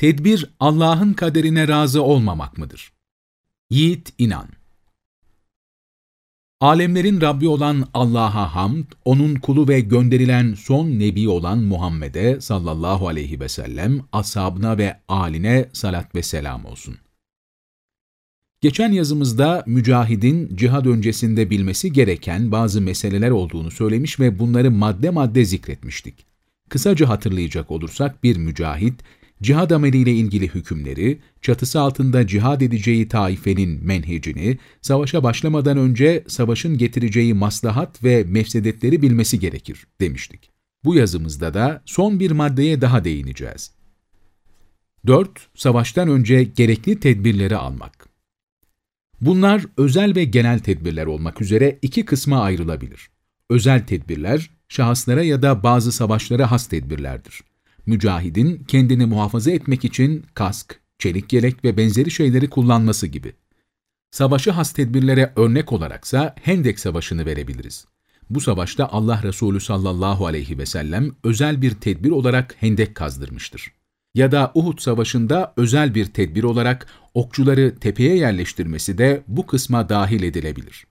Tedbir, Allah'ın kaderine razı olmamak mıdır? Yiğit İnan Alemlerin Rabbi olan Allah'a hamd, O'nun kulu ve gönderilen son Nebi olan Muhammed'e sallallahu aleyhi ve sellem, ashabına ve aline salat ve selam olsun. Geçen yazımızda mücahidin cihad öncesinde bilmesi gereken bazı meseleler olduğunu söylemiş ve bunları madde madde zikretmiştik. Kısaca hatırlayacak olursak bir mücahit, cihad ameliyle ilgili hükümleri, çatısı altında cihad edeceği taifenin menhecini, savaşa başlamadan önce savaşın getireceği maslahat ve mefsedetleri bilmesi gerekir demiştik. Bu yazımızda da son bir maddeye daha değineceğiz. 4. Savaştan önce gerekli tedbirleri almak. Bunlar özel ve genel tedbirler olmak üzere iki kısma ayrılabilir. Özel tedbirler, şahıslara ya da bazı savaşlara has tedbirlerdir. Mücahidin kendini muhafaza etmek için kask, çelik yelek ve benzeri şeyleri kullanması gibi. Savaşı has tedbirlere örnek olaraksa Hendek Savaşı'nı verebiliriz. Bu savaşta Allah Resulü sallallahu aleyhi ve sellem özel bir tedbir olarak hendek kazdırmıştır ya da Uhud Savaşı'nda özel bir tedbir olarak okçuları tepeye yerleştirmesi de bu kısma dahil edilebilir.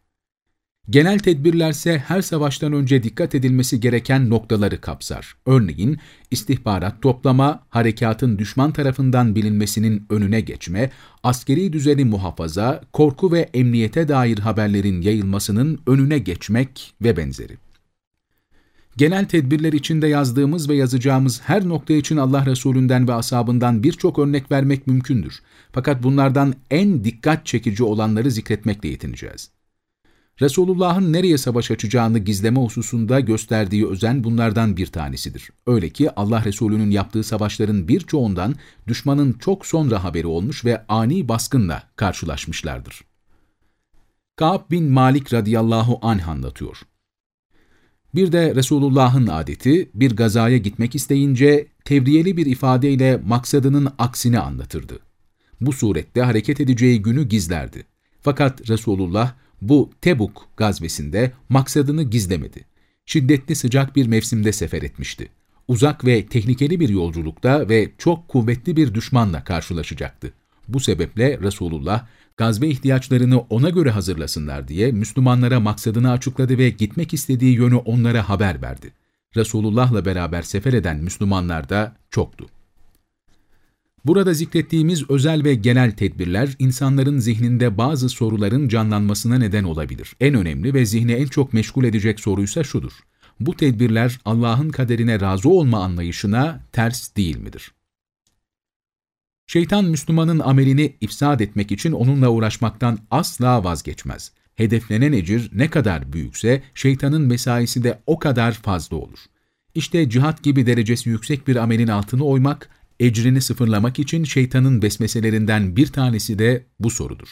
Genel tedbirlerse her savaştan önce dikkat edilmesi gereken noktaları kapsar. Örneğin istihbarat toplama, harekatın düşman tarafından bilinmesinin önüne geçme, askeri düzeni muhafaza, korku ve emniyete dair haberlerin yayılmasının önüne geçmek ve benzeri. Genel tedbirler içinde yazdığımız ve yazacağımız her nokta için Allah Resulünden ve ashabından birçok örnek vermek mümkündür. Fakat bunlardan en dikkat çekici olanları zikretmekle yetineceğiz. Resulullah'ın nereye savaş açacağını gizleme hususunda gösterdiği özen bunlardan bir tanesidir. Öyle ki Allah Resulü'nün yaptığı savaşların birçoğundan düşmanın çok sonra haberi olmuş ve ani baskınla karşılaşmışlardır. Ka'b bin Malik radıyallahu anh anlatıyor. Bir de Resulullah'ın adeti bir gazaya gitmek isteyince tevriyeli bir ifadeyle maksadının aksini anlatırdı. Bu surette hareket edeceği günü gizlerdi. Fakat Resulullah bu Tebuk gazvesinde maksadını gizlemedi. Şiddetli sıcak bir mevsimde sefer etmişti. Uzak ve tehlikeli bir yolculukta ve çok kuvvetli bir düşmanla karşılaşacaktı. Bu sebeple Resulullah gazve ihtiyaçlarını ona göre hazırlasınlar diye Müslümanlara maksadını açıkladı ve gitmek istediği yönü onlara haber verdi. Resulullah'la beraber sefer eden Müslümanlar da çoktu. Burada zikrettiğimiz özel ve genel tedbirler insanların zihninde bazı soruların canlanmasına neden olabilir. En önemli ve zihni en çok meşgul edecek soruysa şudur. Bu tedbirler Allah'ın kaderine razı olma anlayışına ters değil midir? Şeytan Müslümanın amelini ifsad etmek için onunla uğraşmaktan asla vazgeçmez. Hedeflenen ecir ne kadar büyükse şeytanın mesaisi de o kadar fazla olur. İşte cihat gibi derecesi yüksek bir amelin altını oymak, ecrini sıfırlamak için şeytanın besmeselerinden bir tanesi de bu sorudur.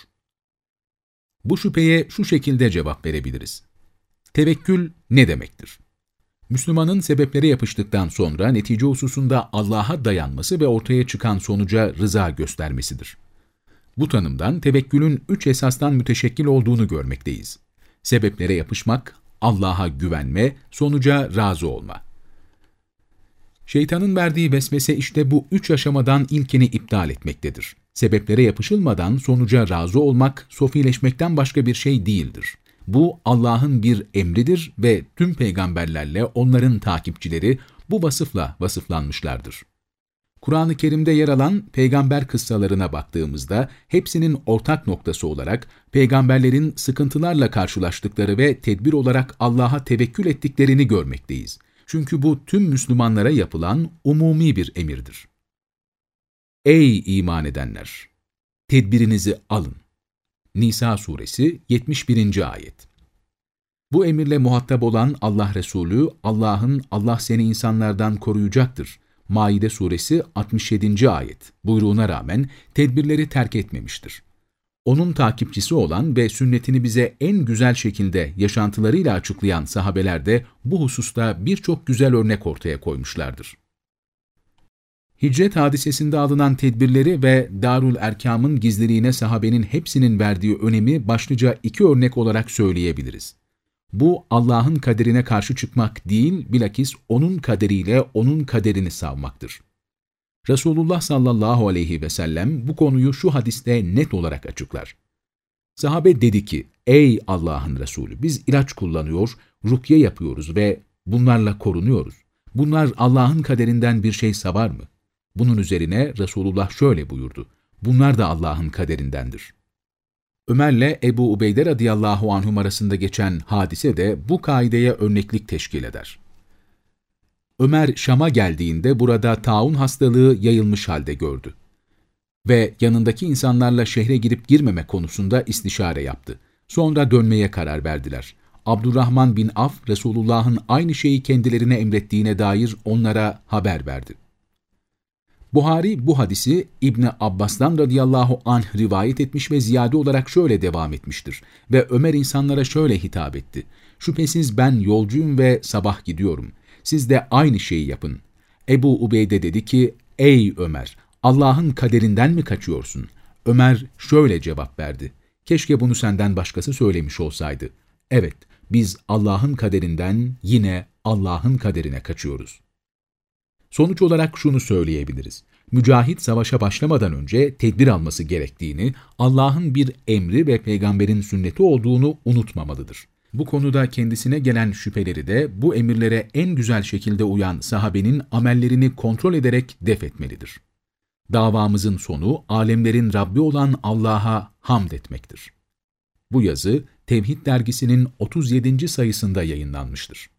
Bu şüpheye şu şekilde cevap verebiliriz. Tevekkül ne demektir? Müslümanın sebeplere yapıştıktan sonra netice hususunda Allah'a dayanması ve ortaya çıkan sonuca rıza göstermesidir. Bu tanımdan tevekkülün üç esastan müteşekkil olduğunu görmekteyiz. Sebeplere yapışmak, Allah'a güvenme, sonuca razı olma. Şeytanın verdiği vesvese işte bu üç aşamadan ilkini iptal etmektedir. Sebeplere yapışılmadan sonuca razı olmak, sofileşmekten başka bir şey değildir. Bu Allah'ın bir emridir ve tüm peygamberlerle onların takipçileri bu vasıfla vasıflanmışlardır. Kur'an-ı Kerim'de yer alan peygamber kıssalarına baktığımızda hepsinin ortak noktası olarak peygamberlerin sıkıntılarla karşılaştıkları ve tedbir olarak Allah'a tevekkül ettiklerini görmekteyiz. Çünkü bu tüm Müslümanlara yapılan umumi bir emirdir. Ey iman edenler! Tedbirinizi alın. Nisa suresi 71. ayet. Bu emirle muhatap olan Allah Resulü, Allah'ın Allah seni insanlardan koruyacaktır. Maide suresi 67. ayet buyruğuna rağmen tedbirleri terk etmemiştir. Onun takipçisi olan ve sünnetini bize en güzel şekilde yaşantılarıyla açıklayan sahabeler de bu hususta birçok güzel örnek ortaya koymuşlardır. Hicret hadisesinde alınan tedbirleri ve Darul Erkam'ın gizliliğine sahabenin hepsinin verdiği önemi başlıca iki örnek olarak söyleyebiliriz. Bu Allah'ın kaderine karşı çıkmak değil, bilakis O'nun kaderiyle O'nun kaderini savmaktır. Resulullah sallallahu aleyhi ve sellem bu konuyu şu hadiste net olarak açıklar. Sahabe dedi ki, ey Allah'ın Resulü biz ilaç kullanıyor, rukye yapıyoruz ve bunlarla korunuyoruz. Bunlar Allah'ın kaderinden bir şey savar mı? Bunun üzerine Resulullah şöyle buyurdu. Bunlar da Allah'ın kaderindendir. Ömer'le Ebu Ubeyde radıyallahu anhum arasında geçen hadise de bu kaideye örneklik teşkil eder. Ömer Şam'a geldiğinde burada taun hastalığı yayılmış halde gördü. Ve yanındaki insanlarla şehre girip girmeme konusunda istişare yaptı. Sonra dönmeye karar verdiler. Abdurrahman bin Af, Resulullah'ın aynı şeyi kendilerine emrettiğine dair onlara haber verdi. Buhari bu hadisi İbni Abbas'tan radıyallahu anh rivayet etmiş ve ziyade olarak şöyle devam etmiştir. Ve Ömer insanlara şöyle hitap etti. Şüphesiz ben yolcuyum ve sabah gidiyorum. Siz de aynı şeyi yapın. Ebu Ubeyde dedi ki, Ey Ömer, Allah'ın kaderinden mi kaçıyorsun? Ömer şöyle cevap verdi. Keşke bunu senden başkası söylemiş olsaydı. Evet, biz Allah'ın kaderinden yine Allah'ın kaderine kaçıyoruz. Sonuç olarak şunu söyleyebiliriz. Mücahit savaşa başlamadan önce tedbir alması gerektiğini, Allah'ın bir emri ve peygamberin sünneti olduğunu unutmamalıdır. Bu konuda kendisine gelen şüpheleri de bu emirlere en güzel şekilde uyan sahabenin amellerini kontrol ederek def etmelidir. Davamızın sonu alemlerin Rabbi olan Allah'a hamd etmektir. Bu yazı Tevhid dergisinin 37. sayısında yayınlanmıştır.